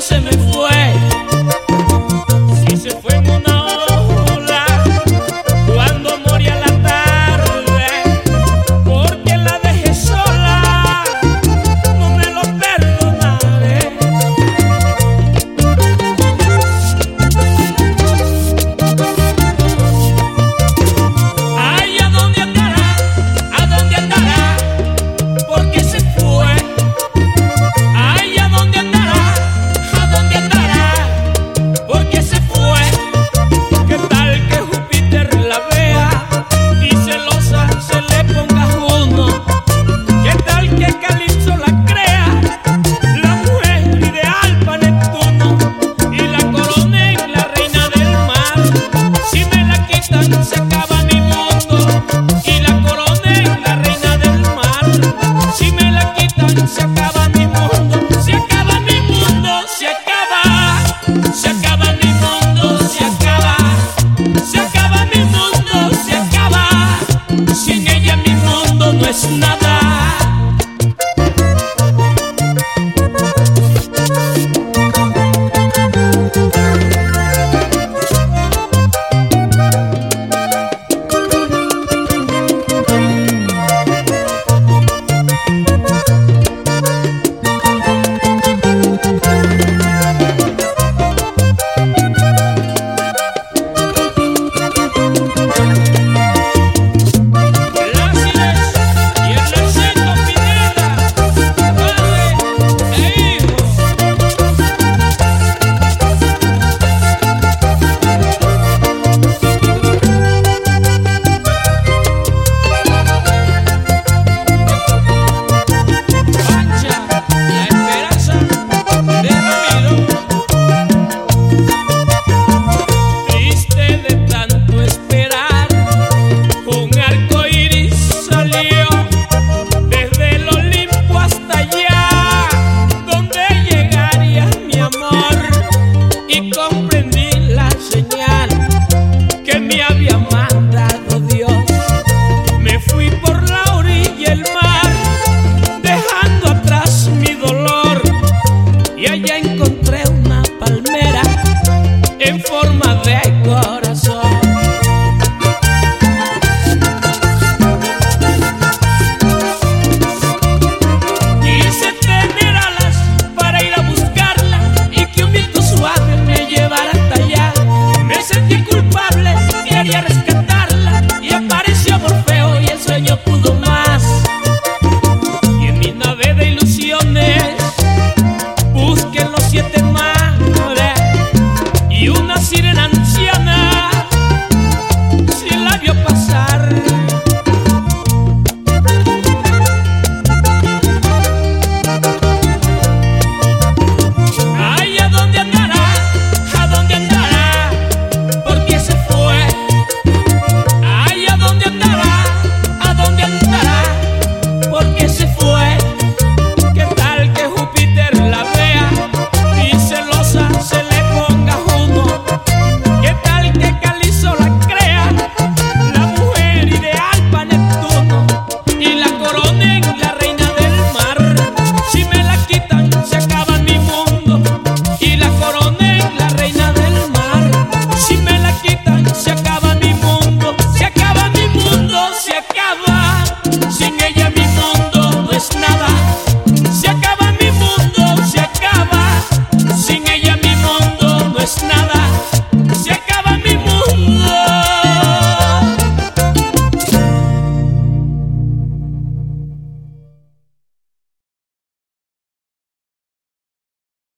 se me. Don't en forma de corazón.